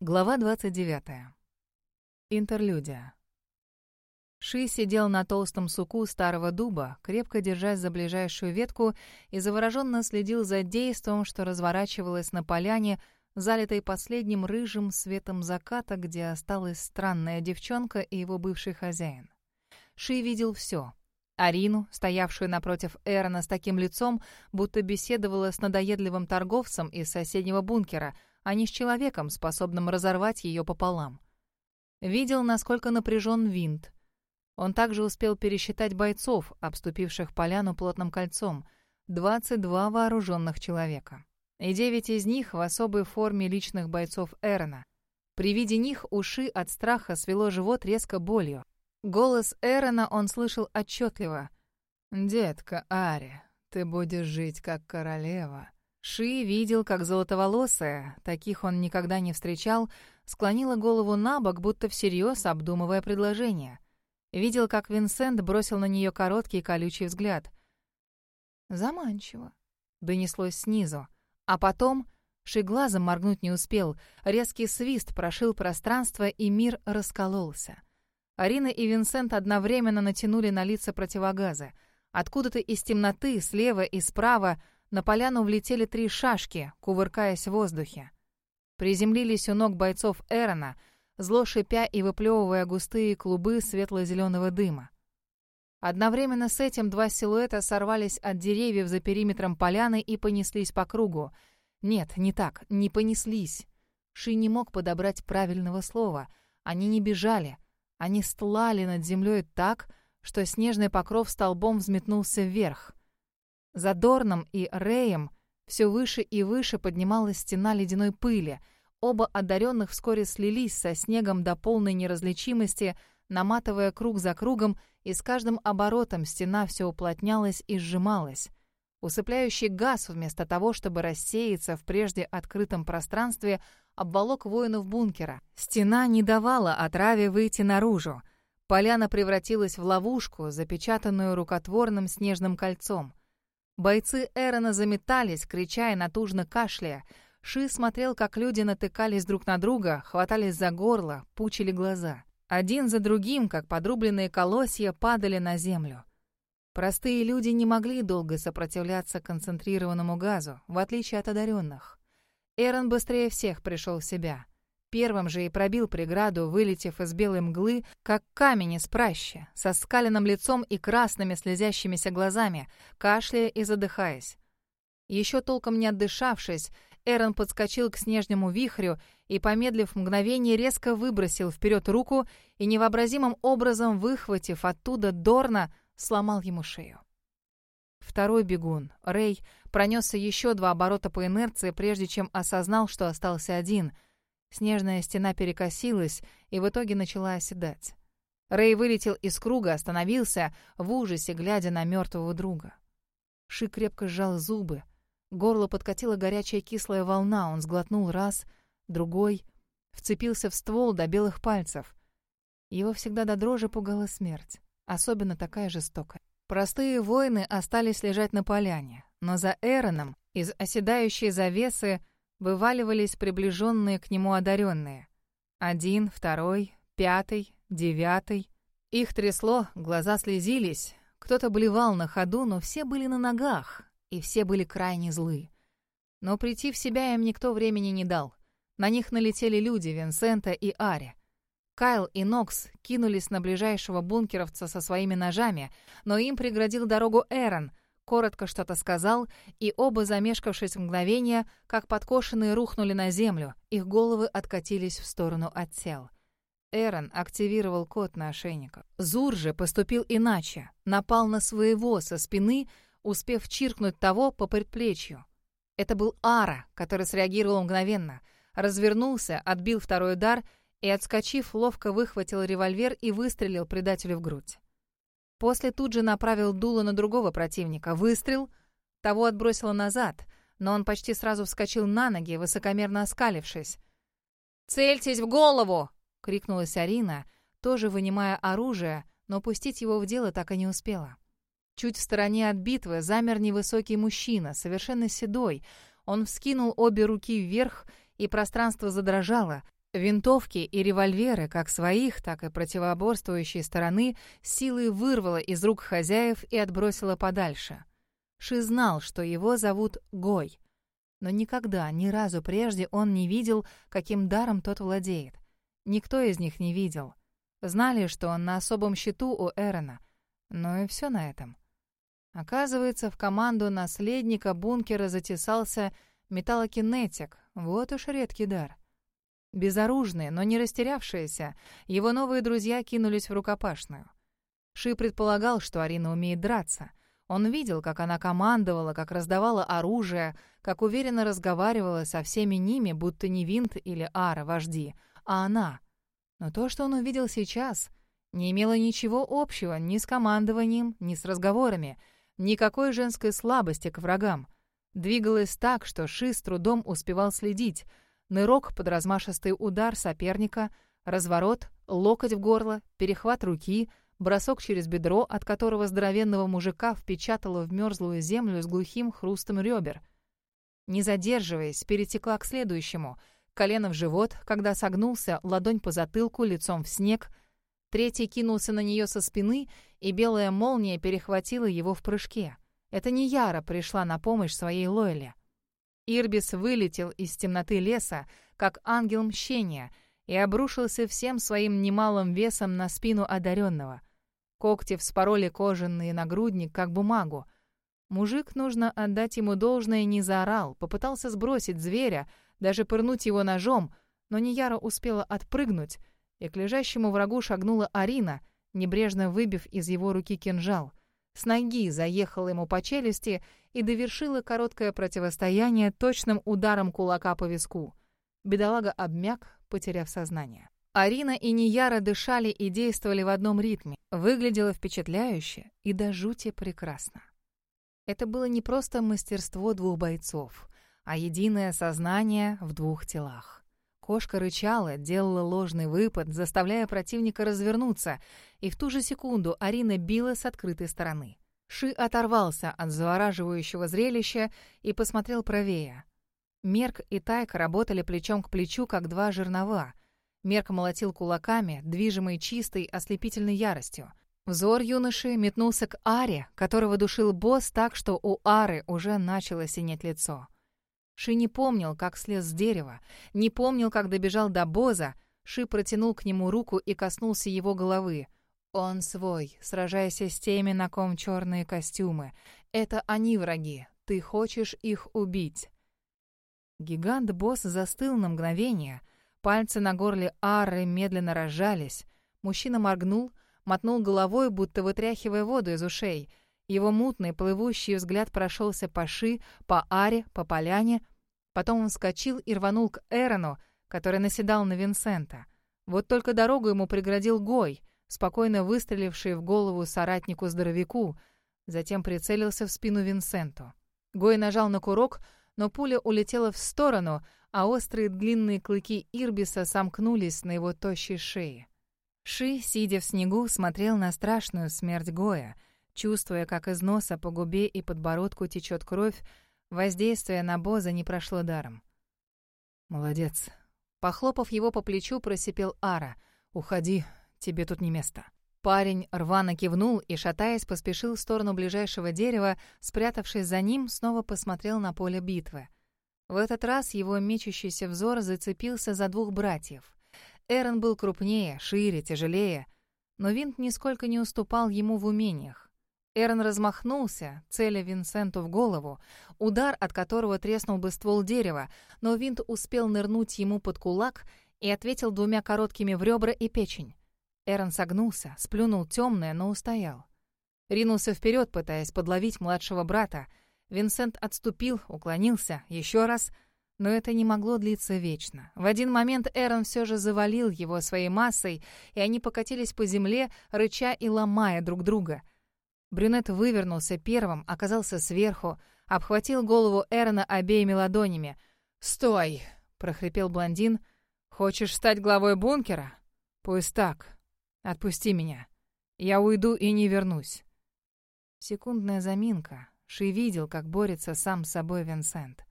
Глава 29. Интерлюдия. Ши сидел на толстом суку старого дуба, крепко держась за ближайшую ветку и завороженно следил за действом, что разворачивалось на поляне, залитой последним рыжим светом заката, где осталась странная девчонка и его бывший хозяин. Ши видел все. Арину, стоявшую напротив Эрона с таким лицом, будто беседовала с надоедливым торговцем из соседнего бункера — а не с человеком, способным разорвать ее пополам. Видел, насколько напряжен винт. Он также успел пересчитать бойцов, обступивших поляну плотным кольцом, 22 вооруженных человека. И девять из них в особой форме личных бойцов Эрона. При виде них уши от страха свело живот резко болью. Голос Эрона он слышал отчетливо. «Детка Ари, ты будешь жить как королева. Ши видел, как золотоволосая, таких он никогда не встречал, склонила голову на бок, будто всерьез обдумывая предложение. Видел, как Винсент бросил на нее короткий колючий взгляд. «Заманчиво», — донеслось снизу. А потом Ши глазом моргнуть не успел, резкий свист прошил пространство, и мир раскололся. Арина и Винсент одновременно натянули на лица противогазы. Откуда-то из темноты, слева и справа — на поляну влетели три шашки, кувыркаясь в воздухе. Приземлились у ног бойцов Эрона, зло шипя и выплевывая густые клубы светло-зеленого дыма. Одновременно с этим два силуэта сорвались от деревьев за периметром поляны и понеслись по кругу. Нет, не так, не понеслись. Ши не мог подобрать правильного слова. Они не бежали. Они стлали над землей так, что снежный покров столбом взметнулся вверх. За Дорном и Рэем все выше и выше поднималась стена ледяной пыли. Оба одаренных вскоре слились со снегом до полной неразличимости, наматывая круг за кругом, и с каждым оборотом стена все уплотнялась и сжималась. Усыпляющий газ, вместо того, чтобы рассеяться в прежде открытом пространстве, обволок воинов бункера. Стена не давала отраве выйти наружу. Поляна превратилась в ловушку, запечатанную рукотворным снежным кольцом. Бойцы Эрона заметались, крича и натужно кашляя. Ши смотрел, как люди натыкались друг на друга, хватались за горло, пучили глаза. Один за другим, как подрубленные колосья, падали на землю. Простые люди не могли долго сопротивляться концентрированному газу, в отличие от одаренных. Эрон быстрее всех пришел в себя. Первым же и пробил преграду, вылетев из белой мглы, как камень из пращи, со скаленным лицом и красными слезящимися глазами, кашляя и задыхаясь. Еще толком не отдышавшись, Эрон подскочил к снежному вихрю и, помедлив мгновение, резко выбросил вперед руку и, невообразимым образом выхватив оттуда Дорна, сломал ему шею. Второй бегун, Рэй, пронесся еще два оборота по инерции, прежде чем осознал, что остался один — Снежная стена перекосилась и в итоге начала оседать. Рэй вылетел из круга, остановился, в ужасе глядя на мертвого друга. Ши крепко сжал зубы. Горло подкатила горячая кислая волна, он сглотнул раз, другой, вцепился в ствол до белых пальцев. Его всегда до дрожи пугала смерть, особенно такая жестокая. Простые воины остались лежать на поляне, но за Эроном из оседающей завесы вываливались приближенные к нему одаренные. Один, второй, пятый, девятый. Их трясло, глаза слезились. Кто-то блевал на ходу, но все были на ногах, и все были крайне злы. Но прийти в себя им никто времени не дал. На них налетели люди Винсента и Ари. Кайл и Нокс кинулись на ближайшего бункеровца со своими ножами, но им преградил дорогу Эрон — коротко что-то сказал, и оба, замешкавшись в мгновение, как подкошенные, рухнули на землю, их головы откатились в сторону от тел. Эрон активировал код на ошейниках. Зур же поступил иначе, напал на своего со спины, успев чиркнуть того по предплечью. Это был Ара, который среагировал мгновенно, развернулся, отбил второй удар и, отскочив, ловко выхватил револьвер и выстрелил предателю в грудь. После тут же направил дуло на другого противника. Выстрел. Того отбросило назад, но он почти сразу вскочил на ноги, высокомерно оскалившись. «Цельтесь в голову!» — крикнулась Арина, тоже вынимая оружие, но пустить его в дело так и не успела. Чуть в стороне от битвы замер невысокий мужчина, совершенно седой. Он вскинул обе руки вверх, и пространство задрожало. Винтовки и револьверы, как своих, так и противоборствующей стороны, силой вырвала из рук хозяев и отбросила подальше. Ши знал, что его зовут Гой. Но никогда, ни разу прежде он не видел, каким даром тот владеет. Никто из них не видел. Знали, что он на особом счету у Эрона. Но и все на этом. Оказывается, в команду наследника бункера затесался металлокинетик. Вот уж редкий дар. Безоружные, но не растерявшиеся, его новые друзья кинулись в рукопашную. Ши предполагал, что Арина умеет драться. Он видел, как она командовала, как раздавала оружие, как уверенно разговаривала со всеми ними, будто не Винт или Ара вожди, а она. Но то, что он увидел сейчас, не имело ничего общего ни с командованием, ни с разговорами, никакой женской слабости к врагам. Двигалось так, что Ши с трудом успевал следить. Нырок под размашистый удар соперника, разворот, локоть в горло, перехват руки — бросок через бедро, от которого здоровенного мужика впечатало в мерзлую землю с глухим хрустом ребер. Не задерживаясь, перетекла к следующему. Колено в живот, когда согнулся, ладонь по затылку, лицом в снег. Третий кинулся на нее со спины, и белая молния перехватила его в прыжке. Это не Яра пришла на помощь своей Лойле. Ирбис вылетел из темноты леса, как ангел мщения, и обрушился всем своим немалым весом на спину одаренного. Когти вспороли кожаный нагрудник, как бумагу. Мужик, нужно отдать ему должное, не заорал, попытался сбросить зверя, даже пырнуть его ножом, но Нияра успела отпрыгнуть, и к лежащему врагу шагнула Арина, небрежно выбив из его руки кинжал. С ноги заехала ему по челюсти и довершила короткое противостояние точным ударом кулака по виску. Бедолага обмяк, потеряв сознание. Арина и Нияра дышали и действовали в одном ритме. Выглядело впечатляюще и до жути прекрасно. Это было не просто мастерство двух бойцов, а единое сознание в двух телах. Кошка рычала, делала ложный выпад, заставляя противника развернуться, и в ту же секунду Арина била с открытой стороны. Ши оторвался от завораживающего зрелища и посмотрел правее. Мерк и Тайк работали плечом к плечу, как два жернова — Мерк молотил кулаками, движимый чистой, ослепительной яростью. Взор юноши метнулся к Аре, которого душил босс так, что у Ары уже начало синеть лицо. Ши не помнил, как слез с дерева, не помнил, как добежал до Боза. Ши протянул к нему руку и коснулся его головы. «Он свой, сражайся с теми, на ком черные костюмы. Это они враги, ты хочешь их убить». Гигант-босс застыл на мгновение — Пальцы на горле Ары медленно разжались. Мужчина моргнул, мотнул головой, будто вытряхивая воду из ушей. Его мутный, плывущий взгляд прошелся по Ши, по Аре, по поляне. Потом он вскочил и рванул к Эрону, который наседал на Винсента. Вот только дорогу ему преградил Гой, спокойно выстреливший в голову соратнику-здоровяку, затем прицелился в спину Винсенту. Гой нажал на курок, но пуля улетела в сторону — а острые длинные клыки Ирбиса сомкнулись на его тощей шее. Ши, сидя в снегу, смотрел на страшную смерть Гоя, чувствуя, как из носа по губе и подбородку течет кровь, воздействие на Боза не прошло даром. «Молодец». Похлопав его по плечу, просипел Ара. «Уходи, тебе тут не место». Парень рвано кивнул и, шатаясь, поспешил в сторону ближайшего дерева, спрятавшись за ним, снова посмотрел на поле битвы. В этот раз его мечущийся взор зацепился за двух братьев. Эрон был крупнее, шире, тяжелее, но Винт нисколько не уступал ему в умениях. Эрон размахнулся, целя Винсенту в голову, удар от которого треснул бы ствол дерева, но Винт успел нырнуть ему под кулак и ответил двумя короткими в ребра и печень. Эрон согнулся, сплюнул темное, но устоял. Ринулся вперед, пытаясь подловить младшего брата — Винсент отступил, уклонился, еще раз, но это не могло длиться вечно. В один момент Эрон все же завалил его своей массой, и они покатились по земле, рыча и ломая друг друга. Брюнет вывернулся первым, оказался сверху, обхватил голову Эрона обеими ладонями. «Стой!» — прохрипел блондин. «Хочешь стать главой бункера? Пусть так. Отпусти меня. Я уйду и не вернусь». Секундная заминка. Ши видел, как борется сам с собой Винсент.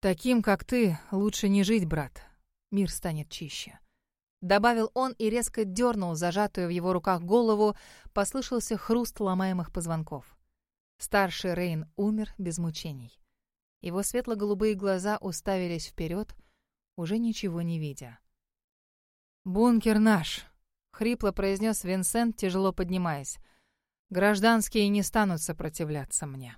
«Таким, как ты, лучше не жить, брат. мир станет чище. Добавил он и резко дернул зажатую в его руках голову, послышался хруст ломаемых позвонков. Старший Рейн умер без мучений. Его светло-голубые глаза уставились вперед, уже ничего не видя. «Бункер наш!» — хрипло произнес Винсент, тяжело поднимаясь. «Гражданские не станут сопротивляться мне».